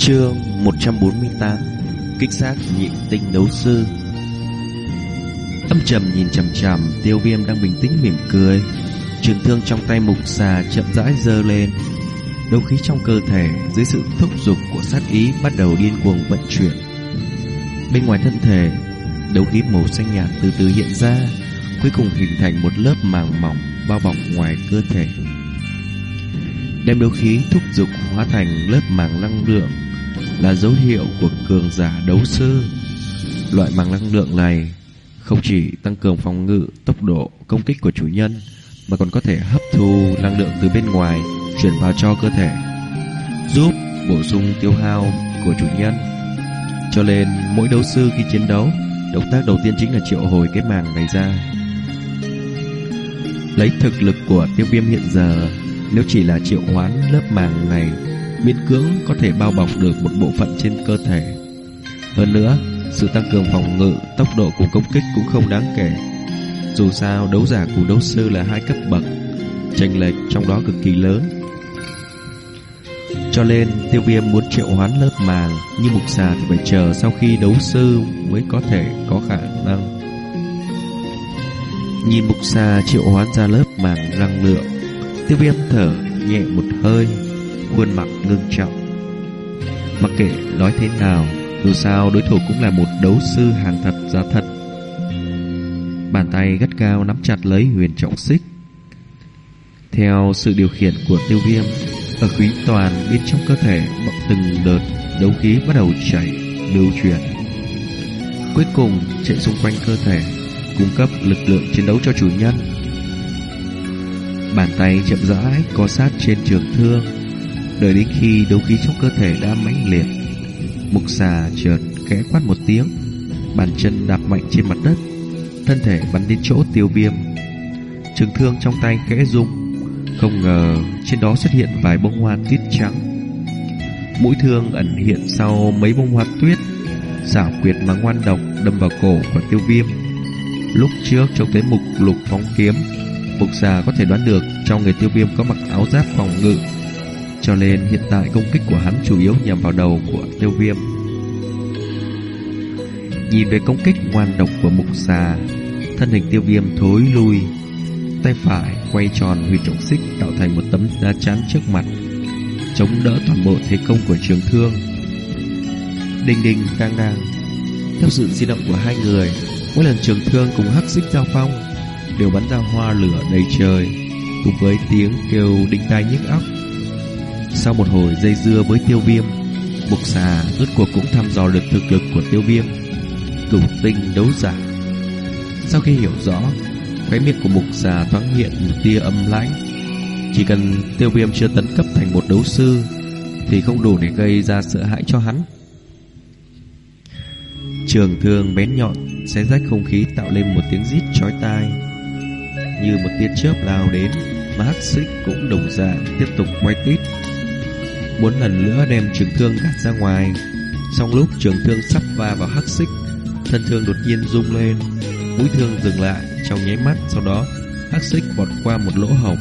Chương 148 Kích sát nhị tinh đấu sư. Âm trầm nhìn chằm chằm, Tiêu viêm đang bình tĩnh mỉm cười. Trường thương trong tay mục xà chậm rãi dơ lên. Đấu khí trong cơ thể Dưới sự thúc giục của sát ý Bắt đầu điên cuồng vận chuyển. Bên ngoài thân thể, Đấu khí màu xanh nhạt từ từ hiện ra, Cuối cùng hình thành một lớp màng mỏng Bao bọc ngoài cơ thể. Đem đấu khí thúc giục hóa thành lớp màng năng lượng là dấu hiệu của cường giả đấu sư. Loại màng năng lượng này không chỉ tăng cường phòng ngự, tốc độ công kích của chủ nhân mà còn có thể hấp thu năng lượng từ bên ngoài chuyển vào cho cơ thể, giúp bổ sung tiêu hao của chủ nhân. Cho nên mỗi đấu sư khi chiến đấu, động tác đầu tiên chính là triệu hồi cái màng này ra. Lấy thực lực của tiêu viêm hiện giờ nếu chỉ là triệu hoán lớp màng này Miễn cưỡng có thể bao bọc được một bộ phận trên cơ thể. Hơn nữa, Sự tăng cường phòng ngự, Tốc độ của công kích cũng không đáng kể. Dù sao, đấu giả cùng đấu sư là hai cấp bậc, chênh lệch trong đó cực kỳ lớn. Cho nên, tiêu viêm muốn triệu hoán lớp màng Như mục xà thì phải chờ sau khi đấu sư Mới có thể có khả năng. Nhìn mục xà triệu hoán ra lớp màng răng lượng Tiêu viêm thở nhẹ một hơi. Khuôn mặt ngưng trọng. Mặc kệ nói thế nào, Dù sao đối thủ cũng là một đấu sư hàng thật giá thật. Bàn tay gắt cao nắm chặt lấy huyền trọng xích. Theo sự điều khiển của tiêu viêm, Ở khí toàn bên trong cơ thể Bọc từng đợt đấu khí bắt đầu chảy, Lưu chuyển. Cuối cùng chạy xung quanh cơ thể, Cung cấp lực lượng chiến đấu cho chủ nhân. Bàn tay chậm rãi co sát trên trường thương. Đợi đến khi đấu khí trong cơ thể đã mãnh liệt. Mục xà chợt khẽ quát một tiếng, Bàn chân đạp mạnh trên mặt đất, Thân thể bắn đến chỗ tiêu viêm. Trường thương trong tay khẽ rung, Không ngờ trên đó xuất hiện vài bông hoa tuyết trắng. Mũi thương ẩn hiện sau mấy bông hoa tuyết, Xảo quyệt mà ngoan độc đâm vào cổ của tiêu viêm. Lúc trước trông thấy mục lục phóng kiếm, Mục già có thể đoán được trong người tiêu viêm có mặc áo giáp phòng ngự. Cho nên hiện tại công kích của hắn chủ yếu nhằm vào đầu của tiêu viêm. Nhìn về công kích ngoan độc của mục xà, Thân hình tiêu viêm thối lui Tay phải quay tròn huy trọng xích tạo thành một tấm đá chắn trước mặt Chống đỡ toàn bộ thế công của trường thương. Đinh đinh đang đang. Theo sự di động của hai người Mỗi lần trường thương cùng hắc xích giao phong đều bắn ra hoa lửa đầy trời, cùng với tiếng kêu đinh tai nhức óc. Sau một hồi dây dưa với tiêu viêm, Mục xà rốt cuộc cũng thăm dò được thực lực của tiêu viêm. Cửu tinh đấu giả. Sau khi hiểu rõ, khóe miệng của mục xà thoáng hiện một tia âm lãnh. Chỉ cần tiêu viêm chưa tấn cấp thành một đấu sư, thì không đủ để gây ra sợ hãi cho hắn. Trường thương bén nhọn xé rách không khí tạo lên một tiếng rít chói tai như một tia chớp lao đến mà hắc xích cũng đồng dạng tiếp tục quay tít muốn lần nữa đem trường thương gạt ra ngoài. Song lúc trường thương sắp va vào hắc xích, thân thương đột nhiên rung lên, mũi thương dừng lại trong nháy mắt, sau đó hắc xích vọt qua một lỗ hổng.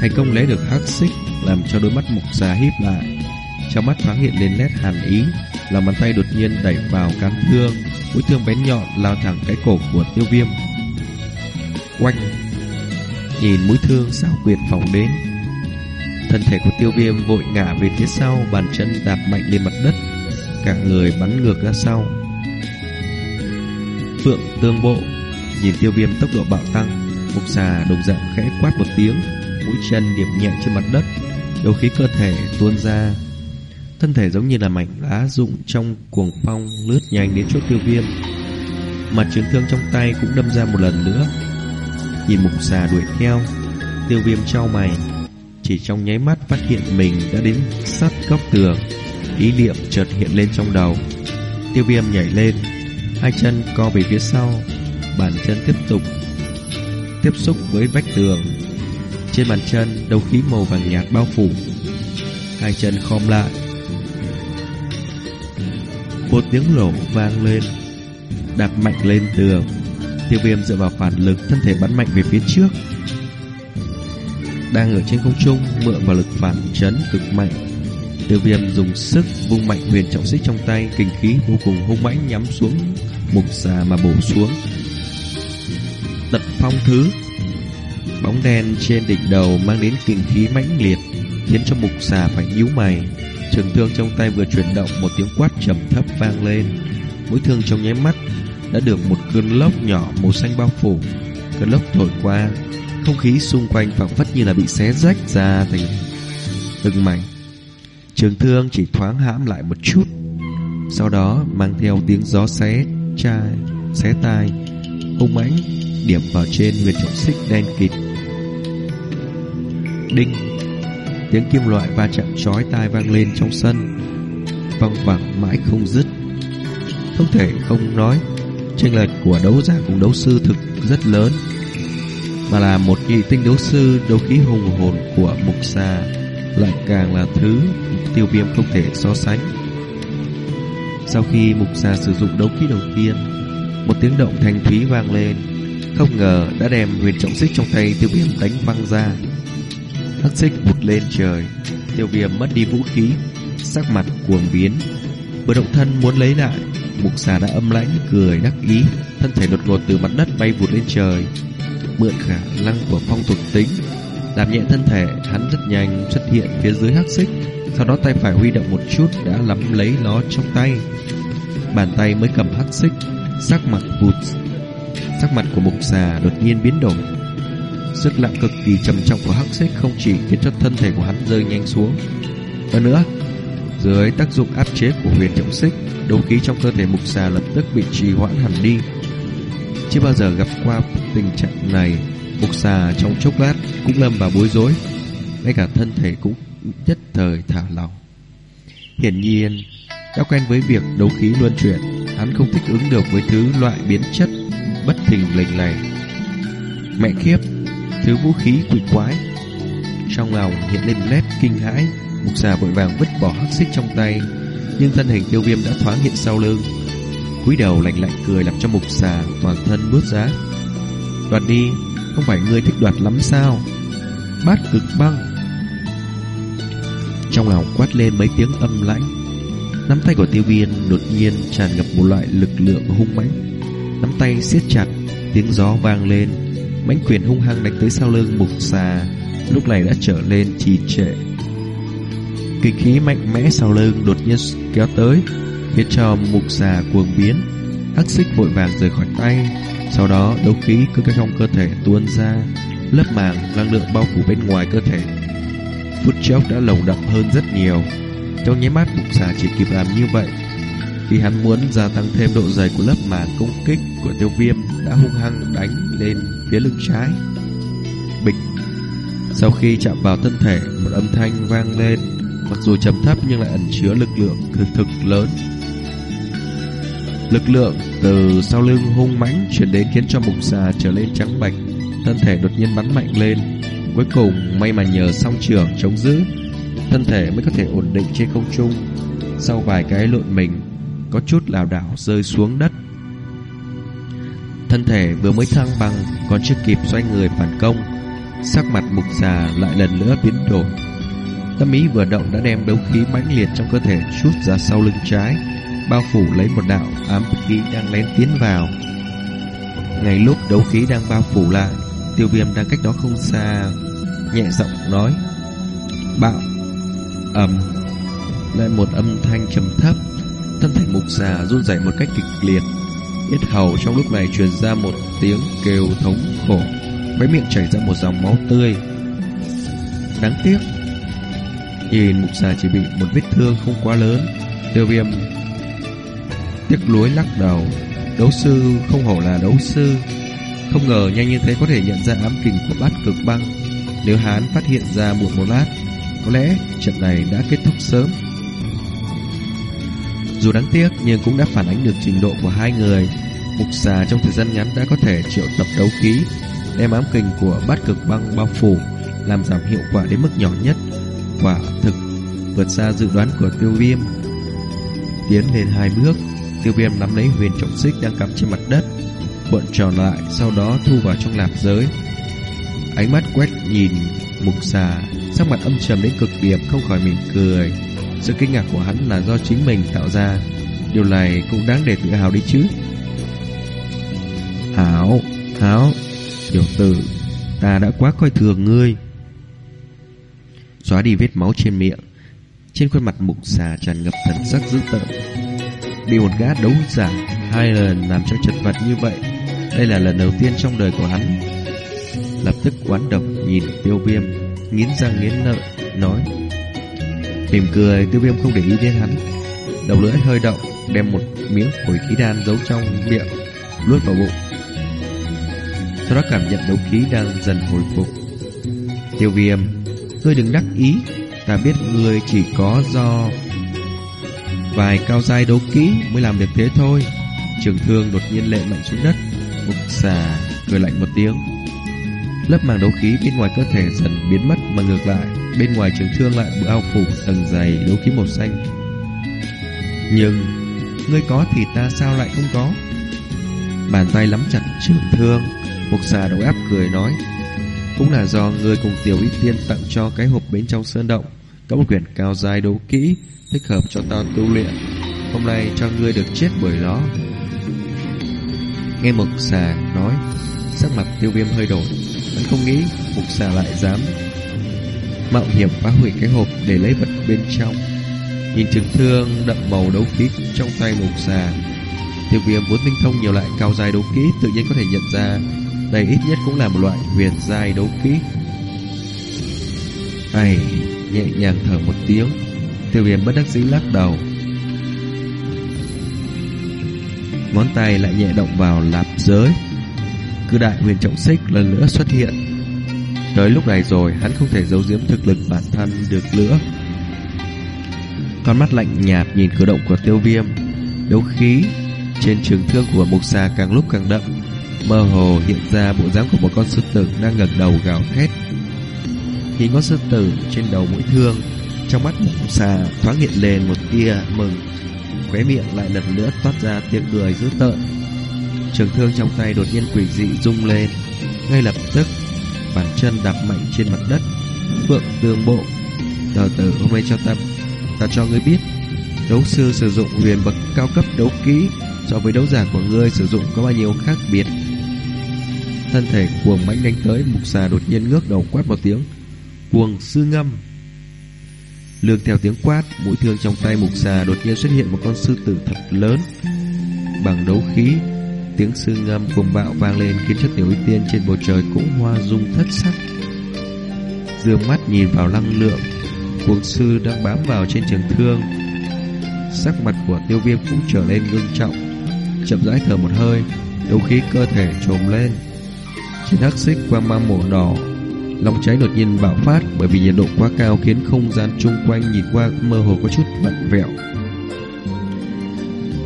Thành công lấy được hắc xích làm cho đôi mắt mục già híp lại. Trong mắt thoáng hiện lên nét hàn ý, lòng bàn tay đột nhiên đẩy vào cán thương, mũi thương bén nhọn lao thẳng cái cổ của tiêu viêm. Oanh! Nhìn mũi thương xảo quyệt phóng đến Thân thể của tiêu viêm vội ngã về phía sau, Bàn chân đạp mạnh lên mặt đất, Cả người bắn ngược ra sau. Phượng tương bộ, Nhìn tiêu viêm tốc độ bạo tăng, Mục xà đồng dạng khẽ quát một tiếng, Mũi chân điểm nhẹ trên mặt đất Đầu khí cơ thể tuôn ra. Thân thể giống như là mảnh lá rụng trong cuồng phong lướt nhanh đến chỗ tiêu viêm. Mặt trường thương trong tay cũng đâm ra một lần nữa. Nhìn mục xà đuổi theo, Tiêu viêm trao mày. Chỉ trong nháy mắt phát hiện mình đã đến sát góc tường. Ý niệm chợt hiện lên trong đầu. Tiêu viêm nhảy lên, Hai chân co về phía sau, Bàn chân tiếp tục Tiếp xúc với vách tường. Trên bàn chân đầu khí màu vàng nhạt bao phủ. Hai chân khom lại. Một tiếng lổ vang lên, Đạp mạnh lên tường. Tiêu viêm dựa vào phản lực Thân thể bắn mạnh về phía trước. Đang ở trên không trung, Mượn vào lực phản chấn cực mạnh. Tiêu viêm dùng sức vung mạnh huyền trọng xích trong tay, Kinh khí vô cùng hung mãnh nhắm xuống Mục xà mà bổ xuống. Tật phong thứ. Bóng đen trên đỉnh đầu mang đến kinh khí mãnh liệt, Khiến cho mục xà phải nhíu mày. Trường thương trong tay vừa chuyển động, Một tiếng quát trầm thấp vang lên. Mũi thương trong nháy mắt Đã được một cơn lốc nhỏ màu xanh bao phủ. Cơn lốc thổi qua không khí xung quanh phảng phất như là bị xé rách ra thành từng mảnh. Trường thương chỉ thoáng hãm lại một chút Sau đó mang theo tiếng gió xé chai, xé tai Hung mãnh điểm vào trên huyệt trọng xích đen kịt. Đinh! Tiếng kim loại va chạm chói tai vang lên trong sân Văng vẳng mãi không dứt. Không thể không nói chênh lệch của đấu giả cùng đấu sư thực rất lớn. Mà là một nhị tinh đấu sư đấu khí hùng hồn của mục xà lại càng là thứ tiêu viêm không thể so sánh. Sau khi mục xà sử dụng đấu khí đầu tiên, một tiếng động thanh thúy vang lên, không ngờ đã đem huyền trọng xích trong tay tiêu viêm đánh văng ra. Hắc xích vụt lên trời, tiêu viêm mất đi vũ khí, sắc mặt cuồng biến. Vừa động thân muốn lấy lại, mục xà đã âm lãnh cười đắc ý, thân thể đột ngột từ mặt đất bay vụt lên trời, mượn khả năng của phong thuộc tính đạp nhẹ thân thể, hắn rất nhanh xuất hiện phía dưới hắc xích, sau đó tay phải huy động một chút đã nắm lấy nó trong tay. Bàn tay mới cầm hắc xích, sắc mặt vụt. Sắc mặt của mục xà đột nhiên biến đổi. Sức nặng cực kỳ trầm trọng của hắc xích không chỉ khiến cho thân thể của hắn rơi nhanh xuống. Hơn nữa, dưới tác dụng áp chế của huyền trọng xích, đấu khí trong cơ thể mục xà lập tức bị trì hoãn hẳn đi. Chưa bao giờ gặp qua tình trạng này Mục xà trong chốc lát cũng lâm vào bối rối, ngay cả thân thể cũng nhất thời thả lỏng. Hiển nhiên, đã quen với việc đấu khí luân chuyển, hắn không thích ứng được với thứ loại biến chất bất thình lình này. Mẹ kiếp, thứ vũ khí quỷ quái. Trong lòng hiện lên nét kinh hãi, mục xà vội vàng vứt bỏ hắc xích trong tay, nhưng thân hình tiêu viêm đã thoáng hiện sau lưng cúi đầu lạnh lạnh cười làm cho mục xà toàn thân bước giá. Đoạt đi, không phải ngươi thích đoạt lắm sao? Bát cực băng. Trong lòng quát lên mấy tiếng âm lãnh Nắm tay của tiêu viên đột nhiên tràn ngập một loại lực lượng hung mãnh. Nắm tay siết chặt Tiếng gió vang lên Mãnh quyền hung hăng đánh tới sau lưng mục xà Lúc này đã trở lên trì trệ. Kinh khí mạnh mẽ sau lưng đột nhiên kéo tới. Khiến cho mục xà cuồng biến, Hắc xích vội vàng rời khỏi tay, sau đó đấu khí cứ trong cơ thể tuôn ra, Lớp màng, năng lượng bao phủ bên ngoài cơ thể. Phút chốc đã lồng đậm hơn rất nhiều. Trong nháy mắt, mục xà chỉ kịp làm như vậy. Khi hắn muốn gia tăng thêm độ dày của lớp màng công kích của tiêu viêm, Đã hung hăng đánh lên phía lưng trái. Bịch! Sau khi chạm vào thân thể, Một âm thanh vang lên, Mặc dù trầm thấp nhưng lại ẩn chứa lực lượng thực thực lớn. Lực lượng từ sau lưng hung mãnh chuyển đến khiến cho mục xà trở lên trắng bạch, thân thể đột nhiên bắn mạnh lên. Cuối cùng may mà nhờ song trường chống giữ, thân thể mới có thể ổn định trên không trung. Sau vài cái lộn mình, có chút lảo đảo rơi xuống đất. Thân thể vừa mới thăng bằng, còn chưa kịp xoay người phản công, sắc mặt mục xà lại lần nữa biến đổi. Tâm ý vừa động đã đem đấu khí mãnh liệt trong cơ thể chút ra sau lưng trái bao phủ lấy một đạo ám khí đang lén tiến vào. Ngay lúc đấu khí đang bao phủ lại, tiêu viêm đang cách đó không xa, nhẹ giọng nói, bạo, ầm, lại một âm thanh trầm thấp, thân thể mục xà run rẩy một cách kịch liệt. Yết hầu trong lúc này truyền ra một tiếng kêu thống khổ, mấy miệng chảy ra một dòng máu tươi. Đáng tiếc, nhìn mục xà chỉ bị một vết thương không quá lớn, tiêu viêm Tiếc lối lắc đầu. Đấu sư không hổ là đấu sư. Không ngờ nhanh như thế có thể nhận ra ám kình của bát cực băng. Nếu hắn phát hiện ra muộn một lát, Có lẽ trận này đã kết thúc sớm. Dù đáng tiếc, nhưng cũng đã phản ánh được trình độ của hai người. Mục xà trong thời gian ngắn đã có thể triệu tập đấu khí Đem ám kình của bát cực băng bao phủ, Làm giảm hiệu quả đến mức nhỏ nhất. Quả thực vượt xa dự đoán của tiêu viêm. Tiến lên hai bước. Tiêu viêm nắm lấy huyền trọng xích đang cắm trên mặt đất. Cuộn tròn lại, Sau đó thu vào trong lạp giới. Ánh mắt quét nhìn mục xà, Sắc mặt âm trầm đến cực điểm, Không khỏi mỉm cười. Sự kinh ngạc của hắn là do chính mình tạo ra. Điều này cũng đáng để tự hào đi chứ. Hảo Hảo, Tiểu tử, Ta đã quá coi thường ngươi. Xóa đi vết máu trên miệng. Trên khuôn mặt mục xà tràn ngập thần sắc dữ tợn. Bị một gã đấu giả Hai lần làm cho chật vật như vậy. Đây là lần đầu tiên trong đời của hắn. Lập tức quán độc nhìn tiêu viêm, Nghiến răng nghiến lợi, Nói, Mỉm cười, tiêu viêm không để ý đến hắn. Đầu lưỡi hơi động, Đem một miếng hồi khí đan giấu trong miệng nuốt vào bụng. Sau đó cảm nhận đấu khí đang dần hồi phục. Tiêu viêm, Ngươi đừng đắc ý, Ta biết ngươi chỉ có do Vài cao giai đấu kỹ Mới làm được thế thôi. Trường thương đột nhiên lệ mạnh xuống đất Mục xà, cười lạnh một tiếng. Lớp màng đấu khí bên ngoài cơ thể dần biến mất Mà ngược lại, Bên ngoài trường thương lại bao phủ tầng dày đấu khí màu xanh. Nhưng, Ngươi có thì ta sao lại không có? Bàn tay lắm chặt trường thương Mục xà đầu áp cười nói, Cũng là do ngươi cùng tiểu ít tiên tặng cho cái hộp bên trong sơn động. Có một quyển cao dài đấu kỹ Thích hợp cho tao tu luyện. Hôm nay cho ngươi được chết bởi nó. Nghe mục xà nói, Sắc mặt tiêu viêm hơi đổi. Hắn không nghĩ mục xà lại dám Mạo hiểm phá hủy cái hộp Để lấy vật bên trong. Nhìn trường thương đậm màu đấu khí Trong tay mục xà, Tiêu viêm vốn tinh thông nhiều loại cao dài đấu kỹ Tự nhiên có thể nhận ra Đây ít nhất cũng là một loại huyền dài đấu kỹ. Ai nhẹ nhàng thở một tiếng. Tiêu viêm bất đắc dĩ lắc đầu. Ngón tay lại nhẹ động vào lạp giới. Cư đại huyền trọng xích lần nữa xuất hiện. Tới lúc này rồi, Hắn không thể giấu giếm thực lực bản thân được nữa. Con mắt lạnh nhạt nhìn cử động của tiêu viêm. Đấu khí Trên trường thương của mục xà càng lúc càng đậm, Mơ hồ hiện ra bộ dáng của một con sư tử Đang ngẩng đầu gào thét. Nhìn con sư tử trên đầu mũi thương. Trong mắt mộng xà thoáng hiện lên một tia mừng. Khóe miệng lại lần nữa toát ra tiếng cười dữ tợn. Trường thương trong tay đột nhiên quỷ dị rung lên. Ngay lập tức, Bàn chân đạp mạnh trên mặt đất, Phượng tương bộ. Tờ tử, hôm nay cho ta Ta cho ngươi biết, Đấu sư sử dụng huyền bậc cao cấp đấu kỹ So với đấu giả của ngươi sử dụng có bao nhiêu khác biệt? Thân thể cuồng mãnh đánh tới, Mục xà đột nhiên ngước đầu quát một tiếng. Cuồng sư ngâm Lương theo tiếng quát Mũi thương trong tay mục xà đột nhiên xuất hiện một con sư tử thật lớn Bằng đấu khí Tiếng sư ngâm cùng bạo vang lên khiến cho tiểu y tiên trên bầu trời cũng hoa dung thất sắc. Dương mắt nhìn vào năng lượng, cuồng sư đang bám vào trên trường thương. Sắc mặt của tiêu viêm cũng trở nên ngưng trọng, chậm rãi thở một hơi, đấu khí cơ thể trồm lên. Trên hắc xích quang mang màu đỏ, lòng cháy đột nhiên bạo phát bởi vì nhiệt độ quá cao khiến không gian chung quanh nhìn qua mơ hồ có chút vặn vẹo.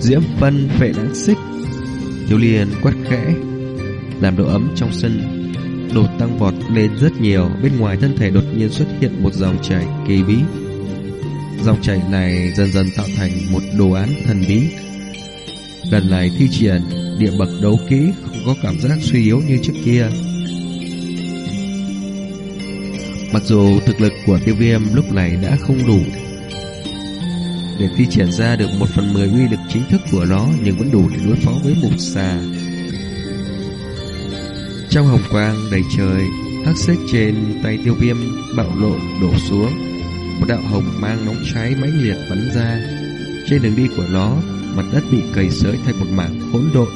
Diễm phân vệ đáng xích. Thiếu liên quát khẽ, Làm độ ấm trong sân Đột tăng vọt lên rất nhiều. Bên ngoài thân thể đột nhiên xuất hiện một dòng chảy kỳ bí. Dòng chảy này dần dần tạo thành một đồ án thần bí. Lần này thi triển địa bậc đấu kỹ Không có cảm giác suy yếu như trước kia. Mặc dù thực lực của tiêu viêm lúc này đã không đủ để thi triển ra được một phần mười uy lực chính thức của nó nhưng vẫn đủ để đối phó với mục xà. Trong hồng quang đầy trời, hắc xếp trên tay tiêu viêm bạo lộ đổ xuống. Một đạo hồng mang nóng cháy mãnh liệt bắn ra. Trên đường đi của nó, mặt đất bị cầy sới thành một mảng hỗn độn.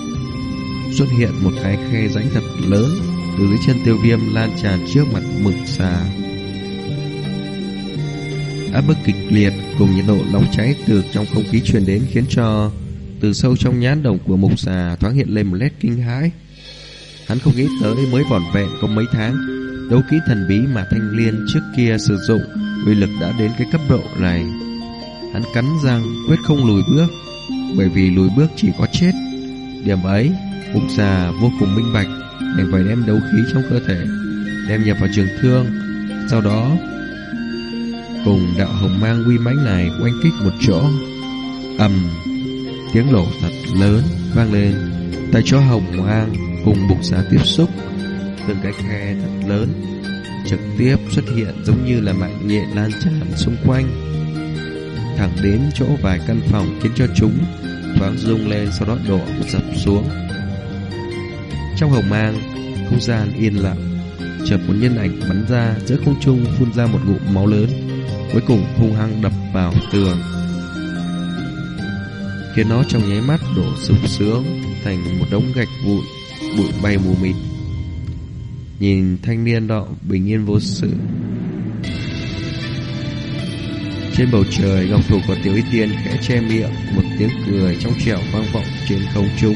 Xuất hiện một cái khe rãnh thật lớn từ dưới chân tiêu viêm lan tràn trước mặt mực xà áp bức kịch liệt cùng nhiệt độ nóng cháy từ trong không khí truyền đến khiến cho từ sâu trong nhãn đồng của mục xà thoáng hiện lên một nét kinh hãi. Hắn không nghĩ tới mới vỏn vẹn có mấy tháng, đấu kỹ thần bí mà Thanh Liên trước kia sử dụng uy lực đã đến cái cấp độ này. Hắn cắn răng quyết không lùi bước, bởi vì lùi bước chỉ có chết. Điểm ấy, mục xà vô cùng minh bạch, để phải đem đấu khí trong cơ thể đem nhập vào trường thương, sau đó cùng đạo hồng mang uy mãnh này oanh kích một chỗ. ầm, tiếng nổ thật lớn vang lên. Tại chỗ hồng mang cùng bục giá tiếp xúc, từng cái khe thật lớn trực tiếp xuất hiện giống như là mạng nhện lan tràn xung quanh. thẳng đến chỗ vài căn phòng khiến cho chúng thoáng rung lên sau đó đổ dập xuống. Trong hồng mang, không gian yên lặng, chợt một nhân ảnh bắn ra giữa không trung phun ra một ngụm máu lớn, cuối cùng hung hăng đập vào tường. Khiến nó trong nháy mắt đổ sụp sướng thành một đống gạch vụn, bụi bay mù mịt. Nhìn thanh niên đó bình yên vô sự Trên bầu trời Ngọc Thủ của Tiểu Y Tiên khẽ che miệng Một tiếng cười trong trẻo vang vọng trên không trung